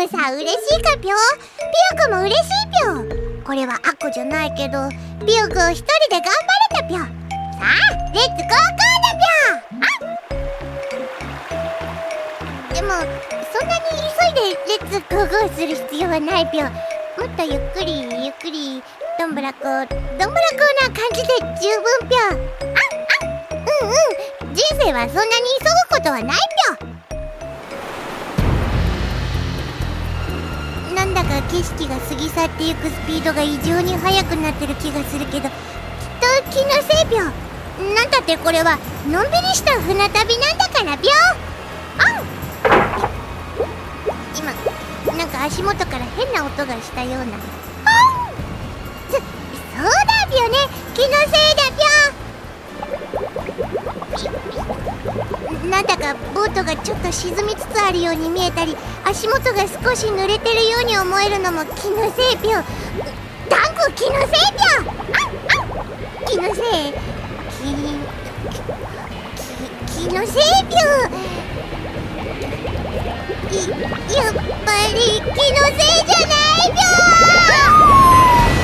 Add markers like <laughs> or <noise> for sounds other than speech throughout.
犬さん嬉しいかぴょ？ピヨくんも嬉しいぴょ？これは悪じゃないけどピヨくん一人で頑張れたぴょ？さあレッツゴーゴーだぴょ！でもそんなに急いでレッツゴーゴーする必要はないぴょ？もっとゆっくりゆっくりどんぶらこどんぶらこな感じで十分ぴょ？ああうんうん。人生はそんなに急ぐことはないぴょ？なんだか景色が過ぎ去っていくスピードが異常に速くなってる気がするけどきっと気のせいぴょなんだってこれはのんびりした船旅なんだからぴょあん。今なんか足元から変な音がしたような。あん。そそうだぴょね。気のせいだなんだかボートがちょっと沈みつつあるように見えたり足元が少し濡れてるように思えるのも気のせいぴょダンク気のせいぴょあんあ気のせい気気気のせいぴょいやっぱり気のせいじゃないぴょ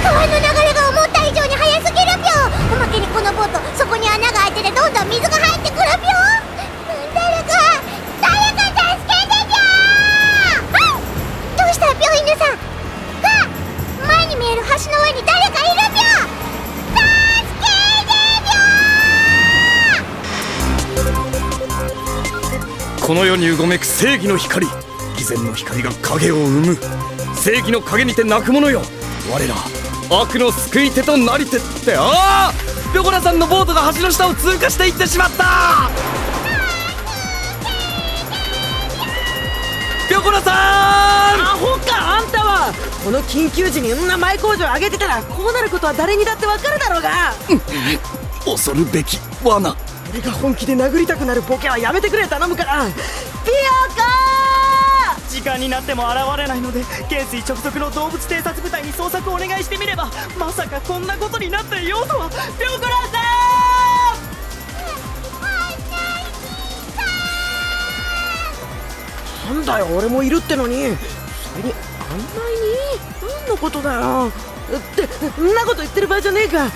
川の流れが思った以上に速すぎるぴょおまけにこのボートそこに穴が開いててどんどん水が入ってくるぴょこの世にうごめく正義の光。偽善の光が影を生む。正義の影にて泣く者よ。我ら悪の救い手となりてって。ああピョコラさんのボートが橋の下を通過していってしまった。ピョコラさん！アホかあんたは。この緊急時にんな前工場上げてたらこうなることは誰にだってわかるだろうが。恐るべき罠俺が本気で殴りたくなるボケはやめてくれ頼むからピヨ時間になっても現れないので懸垂直属の動物偵察部隊に捜索をお願いしてみればまさかこんなことになっていようとはピョコラさコなんだよ俺もいるってのに。それに案内に？何のことだよ。ってんなこと言ってる場合じゃねえか。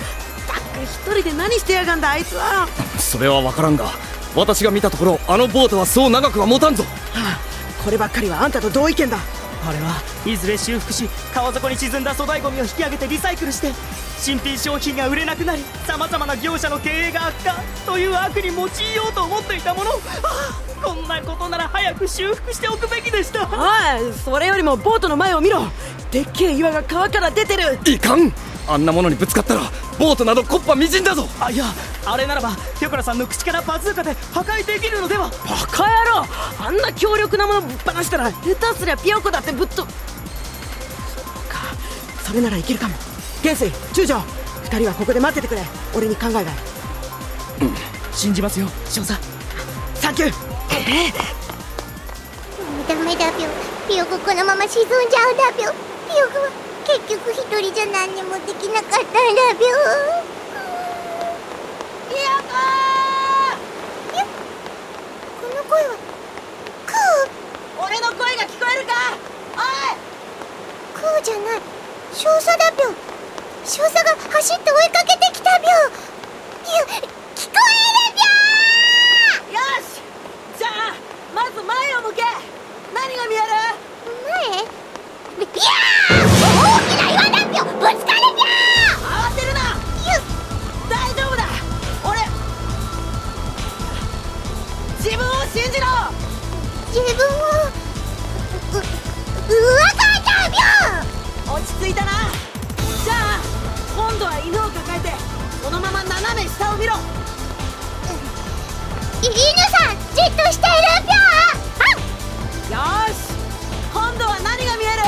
く一人で何してやがんだあいつは、はそれは分からんが私が見たところあのボートはそう長くは持たんぞ。あ、こればっかりはあんたと同意見だ。んあれはいずれ修復し川底に沈んだ粗大ゴミを引き上げてリサイクルして新品商品が売れなくなりさまざまな業者の経営が悪化という悪に用いようと思っていたもの。ああこんなことなら早く修復しておくべきでした。おいそれよりもボートの前を見ろ。でっけえ岩が川から出てる。いかん。あんなものにぶつかったらボートなど木っ端みじんだぞ。あいやあれならばピョコラさんの口からバズーカで破壊できるのでは。バカ野郎。あんな強力なものぶっ放したら下手すりゃピヨコだってぶっと。そっか。それならいけるかも。元帥中将。二人はここで待っててくれ。俺に考えがある。信じますよ。少佐。サンキュー。ダメだぴょピヨコこのまま沈んじゃうだぴょピヨコは結局一人じゃ何にもできなかったんだぴょピヨコいやこの声はクー。俺の声が聞こえるか？おい！クーじゃない。少佐だぴょ少佐が走って追いかけてきたぴょいや聞こえるぴょよし！じゃあまず前を向け。何が見える？前？いやー斜め下を見ろ犬さんじっとしているぴょあよーし。今度は何が見える？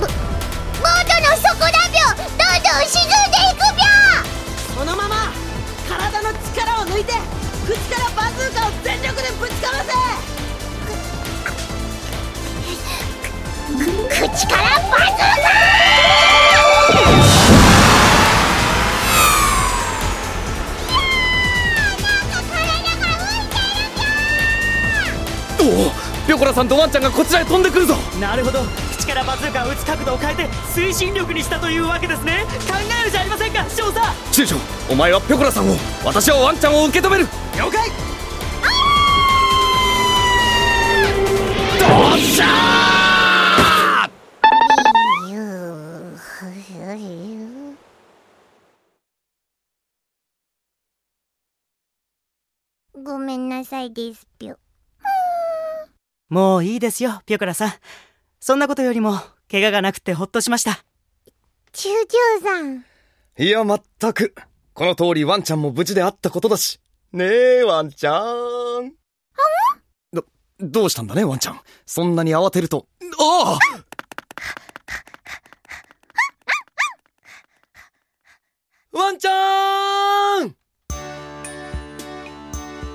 ボートの底だぴょどんどん沈さんとワンちゃんがこちらへ飛んでくるぞ。なるほど。からバズーカを撃つ角度を変えて推進力にしたというわけですね。考えるじゃありませんか少佐。中将お前はピョコラさんを私はワンちゃんを受け止める。了解。どっしゃごめんなさいですぴょもういいですよピョコラさん。そんなことよりも怪我がなくてほっとしました。中将さん。いやまったく。この通りワンちゃんも無事であったことだし。ねえワンちゃん。どどうしたんだねワンちゃん。そんなに慌てると。ああ!ワンちゃん!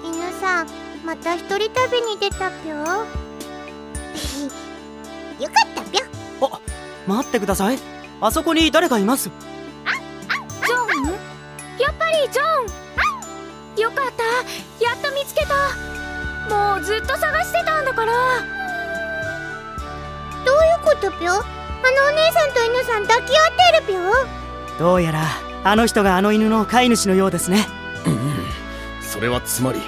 犬さんまた一人旅に出たぴょよかったぴょあ待ってください。あそこに誰かいます。ジョン？やっぱりジョン。よかった。やっと見つけた。もうずっと探してたんだから。どういうことぴょあのお姉さんと犬さん抱き合ってるぴょどうやらあの人があの犬の飼い主のようですね。それはつまり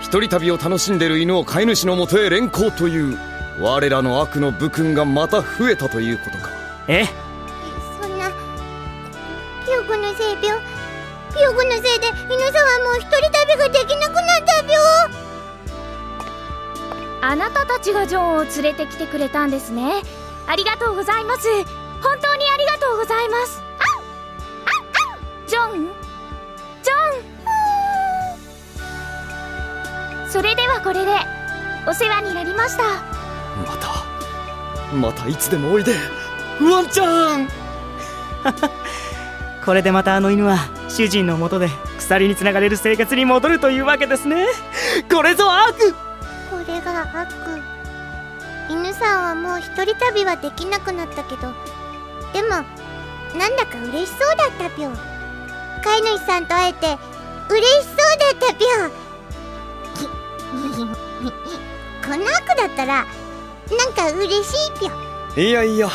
一人旅を楽しんでる犬を飼い主のもとへ連行という我らの悪の武君がまた増えたということか。え？えそんな。ピョコのせいぴょピョコのせいで犬さんはもう一人旅ができなくなったぴょあなたたちがジョンを連れてきてくれたんですね。ありがとうございます。本当にありがとうございます。ジョン。ジョン。それではこれでお世話になりましたまたまたいつでもおいでワンちゃん。<laughs> これでまたあの犬は主人のもとで鎖につながれる生活に戻るというわけですね。これぞ悪。これが悪。犬さんはもう一人旅はできなくなったけどでもなんだか嬉しそうだったぴょ飼い主さんと会えて嬉しそうだったぴょ <laughs> この悪だったらなんか嬉しいぴょいやいや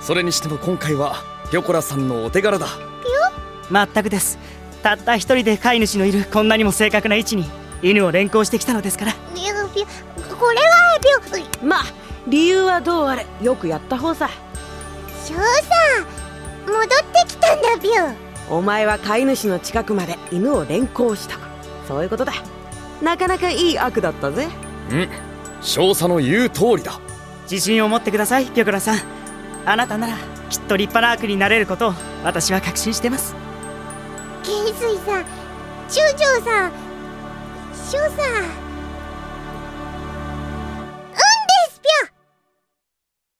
それにしても今回はピョコラさんのお手柄だ。まったくです。たった一人で飼い主のいるこんなにも正確な位置に犬を連行してきたのですから。いやぴょこれはぴょまあ理由はどうあれよくやった方さ。翔さん戻ってきたんだぴょお前は飼い主の近くまで犬を連行した。そういうことだ。なかなかいい悪だったぜ。うん少佐の言う通りだ。自信を持ってくださいピョコラさん。あなたならきっと立派な悪になれることを私は確信してます。元帥さん中将さん翔さん